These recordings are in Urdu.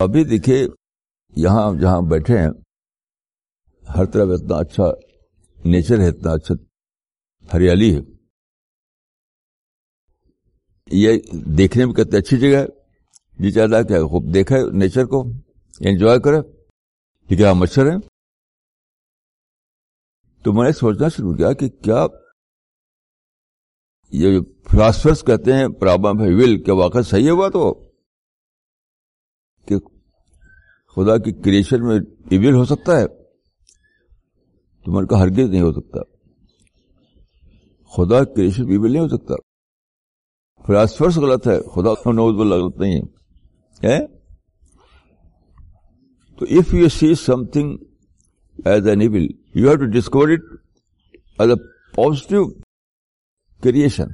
ابھی دیکھیے، یہاں جہاں بیٹھے ہیں، ہر طرف اتنا اچھا نیچر ہے، اتنا اچھا ہریالی ہے۔ یہ دیکھنے میں کتنی اچھی جگہ ہے۔ جی چاہتا کہ خوب دیکھے نیچر کو، انجوائے کرے۔ ٹھیک ہے مچھر ہیں؟ تو میں نے سوچنا شروع کیا کہ کیا یہ فلاسفرس کہتے ہیں، پرابلم ہے ول کیا واقع صحیح ہوا تو؟ کہ خدا کی کریشن میں ایول ہو سکتا ہے تو میں نے کہا ہرگز نہیں ہو سکتا۔ خدا کریشن میں ایول نہیں ہو سکتا۔ فلاسفرس غلط ہے، خدا نوز غلط نہیں ہے۔ تو if you see something as an evil you have to discover it as a positive creation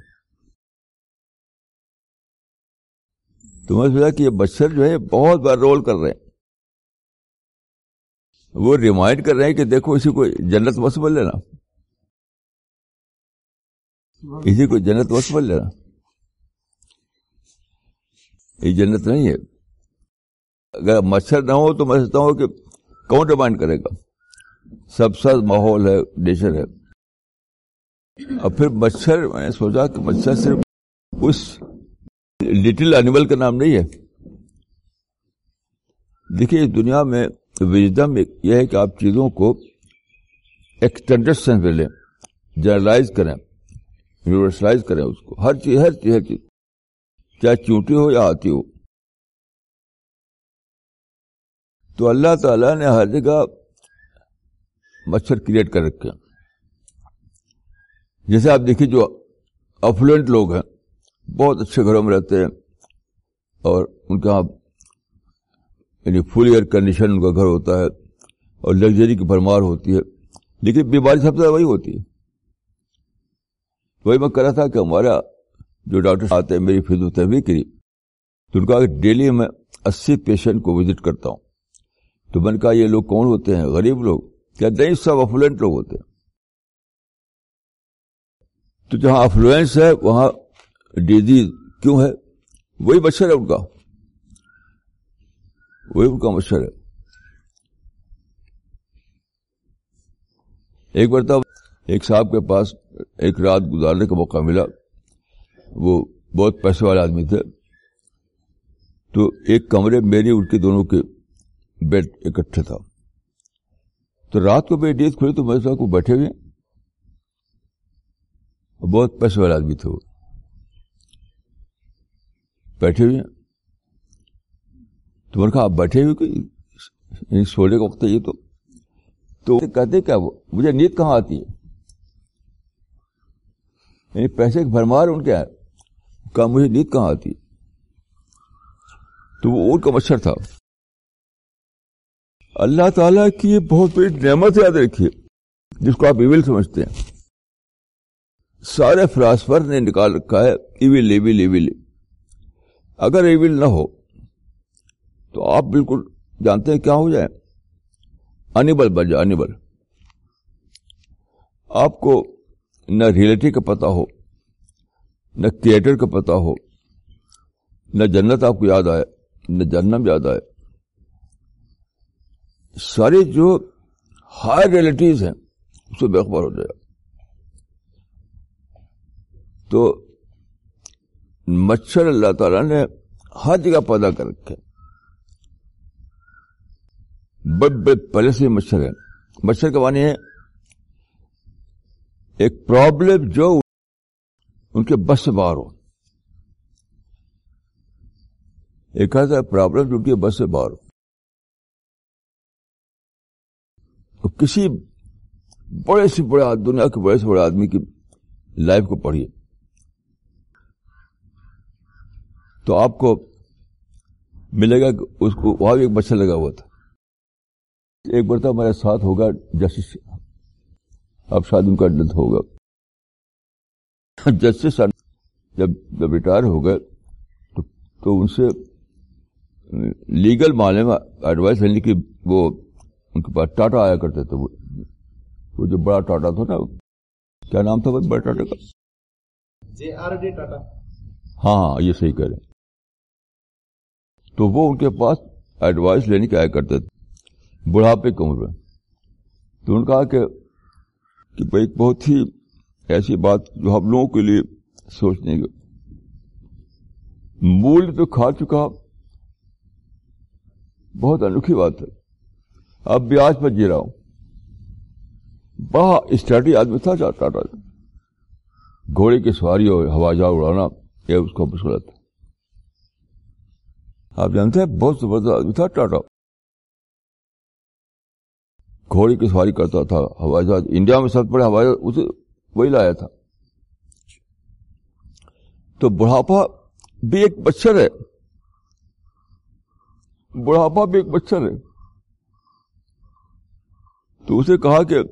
تو میں سوچا کہ یہ مچھر جو ہے بہت بار رول کر رہے ہیں۔ وہ ریمائنڈ کر رہے ہیں کہ دیکھو اسی کو جنت بس لینا اسی کو جنت بس لینا یہ جنت نہیں ہے۔ اگر مچھر نہ ہو تو میں سمجھتا ہوں کہ کون ریمائنڈ کرے گا؟ سب سب ماحول ہے نیچر ہے۔ اور پھر مچھر میں نے سوچا کہ مچھر صرف اس لٹل اینیمل کا نام نہیں ہے۔ دیکھیے، اس دنیا میں وجدم یہ ہے کہ آپ چیزوں کو ایکسٹینڈیڈ سینس میں لیں، جنرلائز کریں، یونیورسلائز کریں اس کو۔ ہر چیز ہر چیز ہر چیز۔ چاہے چونٹی ہو یا آتی ہو۔ تو اللہ تعالی نے ہر جگہ مچھر کریٹ کر رکھے جیسے آپ دیکھیے جو افلوئنٹ لوگ ہیں۔ بہت اچھے گھروں میں رہتے ہیں اور ان کا یعنی فل ایئر کنڈیشن ان کا گھر ہوتا ہے اور لگژری کی بھرمار ہوتی ہے، لیکن بیماری سب سے زیادہ وہی ہوتی ہے۔ وہی میں کہہ رہا تھا کہ ہمارا جو ڈاکٹر آتے ہیں، میری فیزو تحوی کی تو ان کا ڈیلی میں اسی پیشنٹ کو وزٹ کرتا ہوں۔ تو میں نے کہا، یہ لوگ کون ہوتے ہیں؟ غریب لوگ کیا نہیں، سب افلوئنٹ لوگ ہوتے ہیں۔ تو جہاں افلوئنس ہے، وہاں ڈیزیز کیوں ہے؟ وہی مچھر ہے ان کا۔ وہی ان کا مچھر ہے۔ ایک بار ایک صاحب کے پاس ایک رات گزارنے کا موقع ملا۔ وہ بہت پیسے والے آدمی تھے۔ تو ایک کمرے میری ان کے دونوں کے بیڈ اکٹھے تھا۔ تو رات کو میری ڈیز کھلی تو میرے ساتھ کو بیٹھے ہوئے بہت پیسے والے آدمی تھے وہ۔ بیٹھے ہوئے تو میں نے کہا، آپ بیٹھے ہوئے کہ یعنی سونے کا وقت ہے یہ تو۔ تو کہتے کیا وہ؟ مجھے نیند کہاں آتی ہے؟ یعنی پیسے کی بھرمار ان کے کہا، مجھے نیند کہاں آتی تو وہ اون کا مچھر تھا۔ اللہ تعالی کی یہ بہت بڑی نعمت یاد رکھیے، جس کو آپ ایویل سمجھتے ہیں۔ سارے فلاسفر نے نکال رکھا ہے، ایویل ایویل ایویل۔ اگر ایویل نہ ہو، تو آپ بالکل جانتے ہیں کیا ہو جائے۔ انیبل بن جائے، انیبل۔ آپ کو نہ ریئلٹی کا پتا ہو، نہ کریٹر کا پتا ہو، نہ جنت آپ کو یاد آئے، نہ جنم یاد آئے۔ ساری جو ہائی ریئلٹیز ہیں، اس سے بے خبر ہو جائے۔ تو مچھر اللہ تعالی نے ہر جگہ پیدا کر رکھے بڑے بڑے پہلے سے مچھر ہے مچھر کا معنی ہے ایک پرابلم جو ان کے بس سے باہر ہو۔ ایک ایسا پرابلم جو ان کے بس سے باہر ہو۔ کسی بڑے سے بڑے دنیا کے بڑے سے بڑے آدمی کی لائف کو پڑھیے۔ تو آپ کو ملے گا اس کو وہاں بھی ایک مچھر لگا ہوا تھا۔ ایک تو ہمارے ساتھ ہوگا جسٹس۔ اب شاید ان کا ڈیتھ ہوگا۔ جسٹس جب جب ریٹائر ہو گئے تو, تو ان سے لیگل معاملے میں ایڈوائس لینے کی وہ ان کے پاس ٹاٹا آیا کرتے تھے۔ وہ جو بڑا ٹاٹا تھا نا کیا نام تھا بڑا ٹاٹا کا؟ J R D Tata. ہاں ہاں یہ صحیح کہہ رہے تو وہ ان کے پاس ایڈوائس لینے کے آیا کرتے تھے۔ بڑھاپے کی عمر میں۔ تو انہوں نے کہا کہ کہ بھائی بہت ہی ایسی بات جو ہم لوگوں کے لیے سوچنے کی مول تو کھا چکا۔ بہت انوکھی بات ہے۔ اب بھی آج پر جی رہا ہوں۔ بڑا اسٹڈی آدمی تھا ٹاٹا جی۔ گھوڑے کی سواری اور ہوا جہاز اڑانا یہ اس کو مشکل تھا آپ جانتے ہیں بہت زبردست آدمی تھا ٹاٹا گھوڑے کی سواری کرتا تھا ہوائی جہاز انڈیا میں سب بڑے ہوائی جہاز اسے وہی لایا تھا تو بڑھاپا بھی ایک بچر ہے بڑھاپا بھی ایک بچر ہے تو اسے کہا کہ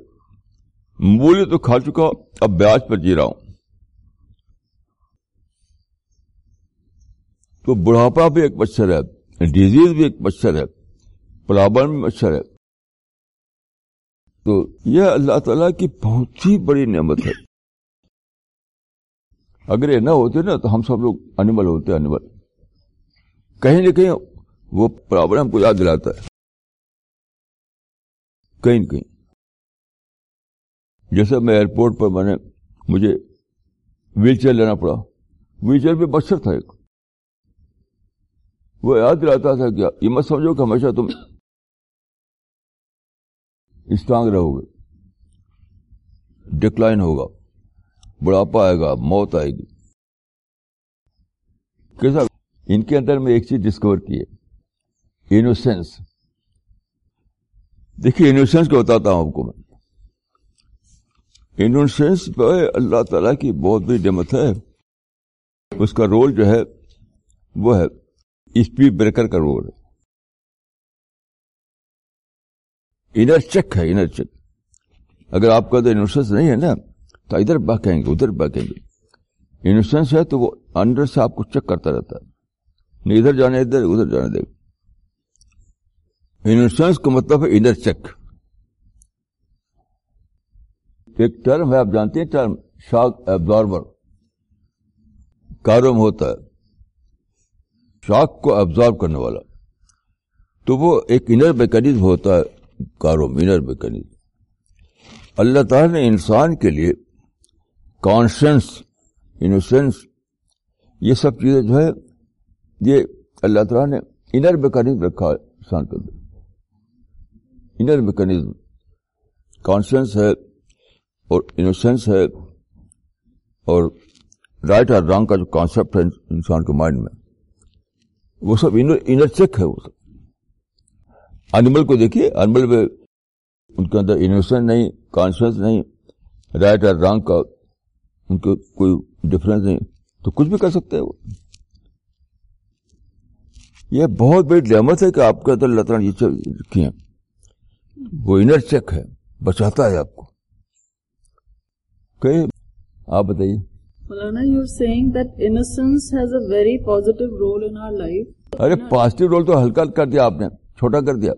مولی تو کھا چکا اب بیاج پر جی رہا ہوں تو بڑھاپا بھی ایک مچھر ہے، ڈیزیز بھی ایک مچھر ہے پلابر بھی مچھر ہے۔ تو یہ اللہ تعالی کی بہت ہی بڑی نعمت ہے۔ اگر یہ نہ ہوتے نا، تو ہم سب لوگ انیمل ہوتے انیمل کہیں نہ کہیں وہ پرابلم ہم کو یاد دلاتا ہے۔ کہیں نہ کہیں۔ جیسے میں ایئرپورٹ پر میں نے مجھے ویل چیئر لینا پڑا۔ ویل چیئر پہ مچھر تھا ایک۔ وہ یاد دلاتا تھا کیا یہ مت سمجھو کہ ہمیشہ تم اسٹرانگ رہو گے۔ ڈکلائن ہوگا۔ بڑھاپا آئے گا، موت آئے گی۔ کیسا؟ ان کے اندر میں ایک چیز ڈسکور کی ہے۔ انوسینس دیکھیے انوسینس کو بتاتا ہوں آپ کو میں۔ انوسینس پہ اللہ تعالی کی بہت بڑی نعمت ہے۔ اس کا رول جو ہے، وہ ہے۔ اسپیڈ بریکر کا رول ہے۔ انر چیک ہے، انر چیک اگر آپ کا انوسینس نہیں ہے نا، تو ادھر بہکیں گے، ادھر بہکیں گے۔ انوسینس ہے تو وہ انڈر سے آپ کو چیک کرتا رہتا ہے۔ نہیں، ادھر جانے، ادھر ادھر جانے دے۔ انوسینس کا مطلب ہے انر چیک ایک ٹرم ہے، آپ جانتے ہیں، ٹرم شاک ایبزاربر کارو میں ہوتا ہے۔ شاک کو ایبزارب کرنے والا۔ تو وہ ایک انر میکنیزم ہوتا ہے، کارو انر میکنیزم اللہ تعالیٰ نے انسان کے لیے کانشنس انوسینس یہ سب چیزیں جو ہے یہ اللہ تعالیٰ نے انر میکنیزم رکھا ہے انسان کے اندر۔ انر میکنیزم کانشنس ہے اور انوسینس ہے اور رائٹ اور رانگ کا جو کانسیپٹ ہے انسان کے مائنڈ میں۔ وہ سب انر انر چیک ہے وہ سب۔ انیمل کو دیکھیے انیمل میں ان کے اندر انوسینس نہیں کانشنس نہیں رائٹ اور رانگ کا ان کے کوئی ڈفرینس نہیں۔ تو کچھ بھی کر سکتے ہیں وہ۔ یہ بہت بڑی نعمت ہے کہ آپ کے اندر اللہ تعالیٰ یہ رکھی ہیں۔ وہ انر چیک ہے بچاتا ہے آپ کو۔ کہ آپ بتائیے۔ Malana, you're saying that innocence has a very positive role in our life. ارے پازیٹو رول تو ہلکا کر دیا آپ نے چھوٹا کر دیا۔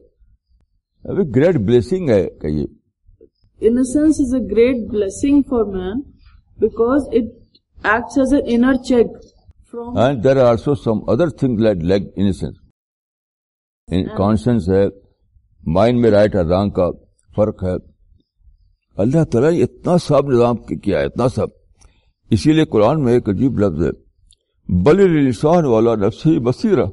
ابھی گریٹ بلیسنگ ہے کہیے۔ Innocence is a great blessing for man because it acts as an inner check from and there are also some other thing like like innocence conscience ہے مائنڈ میں رائٹ اور رانگ کا فرق ہے اللہ تعالیٰ نے اتنا سب نظام کیا ہے اتنا سب۔ اسی لیے قرآن میں ایک عجیب لفظ ہے بلی انسان والا نفسی بصیرہ۔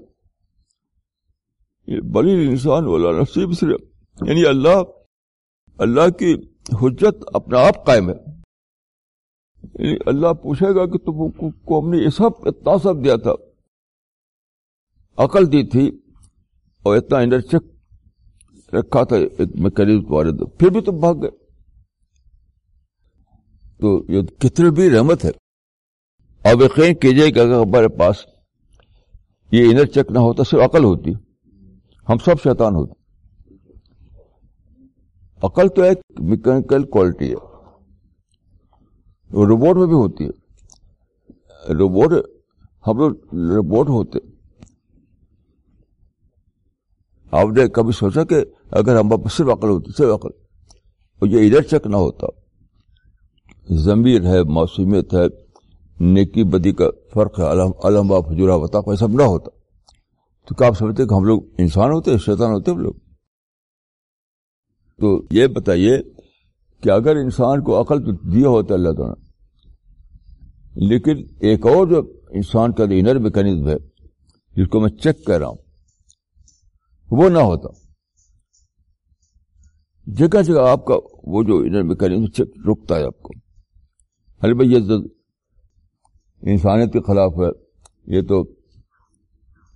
بلی انسان والا نفسی بصیرہ یعنی اللہ اللہ کی حجت اپنا آپ قائم ہے۔ یعنی اللہ پوچھے گا کہ تم کو ہم نے یہ سب اتنا سب دیا تھا۔ عقل دی تھی اور اتنا انڈر چیک رکھا تھا میکنیزم تمہارے پھر بھی تم بھاگ گئے۔ تو یہ کتنی بھی رحمت ہے۔ اب یقین کیجیے کہ اگر ہمارے پاس یہ انر چیک نہ ہوتا، صرف عقل ہوتی۔ ہم سب شیطان ہوتے عقل تو ایک میکینکل کوالٹی ہے۔ روبوٹ میں بھی ہوتی ہے۔ روبوٹ ہم لوگ روبوٹ ہوتے۔ آپ نے کبھی سوچا کہ اگر ہم صرف عقل ہوتی، صرف عقل۔ اور یہ ادھر چیک نہ ہوتا۔ ضمیر ہے، موسمیت ہے، نیکی بدی کا فرق ہے، علم فجورا وطا کو سب نہ ہوتا۔ تو کیا آپ سمجھتے کہ ہم لوگ انسان ہوتے ہیں، شیطان ہوتے ہم لوگ؟ تو یہ بتائیے کہ اگر انسان کو عقل تو دیا ہوتا اللہ تعالیٰ لیکن ایک اور جو انسان کا جو انر میکنزم ہے، جس کو میں چیک کر رہا ہوں، وہ نہ ہوتا۔ جگہ جگہ آپ کا وہ جو انر میکنزم چیک رکتا ہے آپ کو۔ ارے بھائی یہ انسانیت کے خلاف ہے؟ یہ تو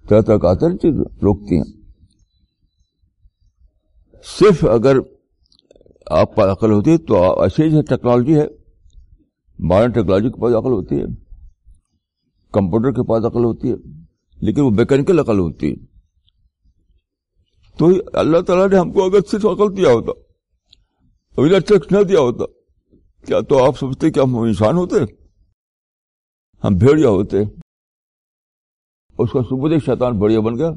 طرح طرح کا چیز روکتی ہیں۔ صرف اگر آپ پر عقل ہوتی ہے تو ایسے ہی ٹیکنالوجی ہے۔ ماڈرن ٹیکنالوجی کے پاس عقل ہوتی ہے۔ کمپیوٹر کے پاس عقل ہوتی ہے۔ لیکن وہ میکینکل عقل ہوتی ہے۔ تو اللہ تعالیٰ نے ہم کو اگر صرف عقل دیا ہوتا الیکٹرک نہ دیا ہوتا، کیا تو آپ سمجھتے کہ ہم انسان ہوتے؟ ہم بھیڑیا ہوتے۔ اس کا ثبوت ایک شیطان بڑھیا بن گیا۔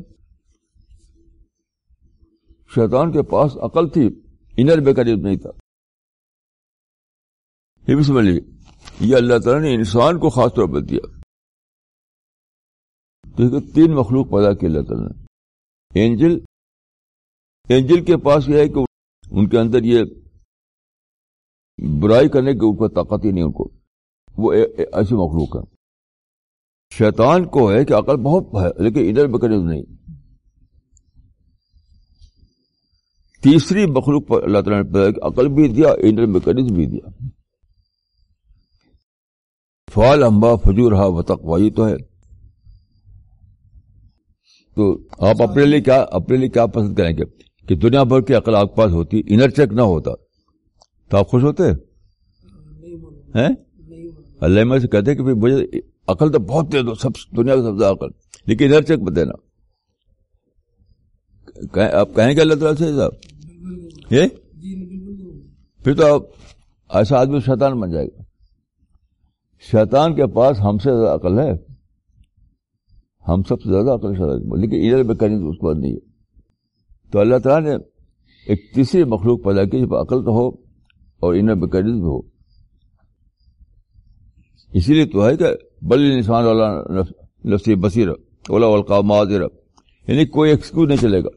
شیطان کے پاس عقل تھی، انر بے نہیں تھا۔ یہ بھی سمجھ لیجیے یہ اللہ تعالیٰ نے انسان کو خاص طور پر دیا۔ تین مخلوق پیدا کی اللہ تعالیٰ نے۔ اینجل اینجل کے پاس یہ ہے کہ ان کے اندر یہ برائی کرنے کے اوپر طاقت ہی نہیں، ان کو۔ وہ ایسی مخلوق ہے شیطان کو ہے کہ عقل بہت ہے لیکن ادھر بکریز نہیں۔ تیسری مخلوق پر اللہ تعالیٰ نے عقل بھی دیا ادھر بکریز بھی دیا۔ فال امبا فجور ہا وہی تو ہے۔ تو آپ اپنے لیے کیا اپنے لیے کیا پسند کریں گے؟ کہ دنیا بھر کی عقل آپ کے پاس ہوتی انر چیک نہ ہوتا۔ تو آپ خوش ہوتے؟ اللہ میں سے کہتے کہ مجھے عقل تو بہت دے دو سب دنیا کا سب سے عقل۔ لیکن ادھر چیک بتے آپ کہیں گے اللہ تعالیٰ سے صاحب؟ یہ؟ پھر تو آپ ایسا آدمی شیطان بن جائے گا۔ شیطان کے پاس ہم سے زیادہ عقل ہے۔ ہم سب سے زیادہ عقل شیطان لیکن ادھر میں کریں تو اس کے بعد نہیں ہے۔ تو اللہ تعالیٰ نے ایک تیسری مخلوق پیدا کی جب عقل تو ہو اور انر بکریز بھی ہو۔ اسی لیے تو ہے کہ بل انسان والا نفسی بصیر اولا ولقا معذر. یعنی کوئی ایکسکیوز نہیں چلے گا۔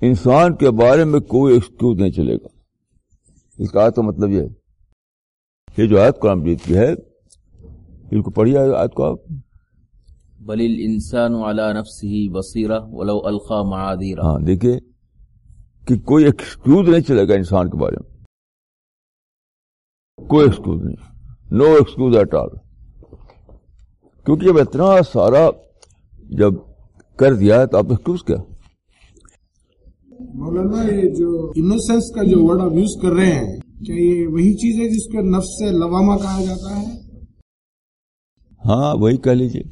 انسان کے بارے میں کوئی ایکسکیوز نہیں چلے گا۔ اس کا تو مطلب یہ ہے۔ یہ جو آیت قرآن مجید کی ہے ان کو پڑھیے آیت کو آپ۔ بل الانسان على نفسه بصیرہ ولو القا معاذیرہ۔ ہاں دیکھیے کہ کوئی ایکسکیوز نہیں چلے گا انسان کے بارے میں۔ کوئی ایکسکیوز نہیں۔ نو ایکسکیوز ایٹ آل کیونکہ جب اتنا سارا جب کر دیا تو آپ ایکسکیوز کیا؟ مولانا یہ جو انوسینس کا جو ورڈ آپ یوز کر رہے ہیں کیا یہ وہی چیز ہے جس کو نفس سے لواما کہا جاتا ہے؟ ہاں وہی کہہ لیجیے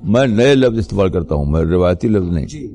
میں نئے لفظ استعمال کرتا ہوں میں روایتی لفظ نہیں۔ جی۔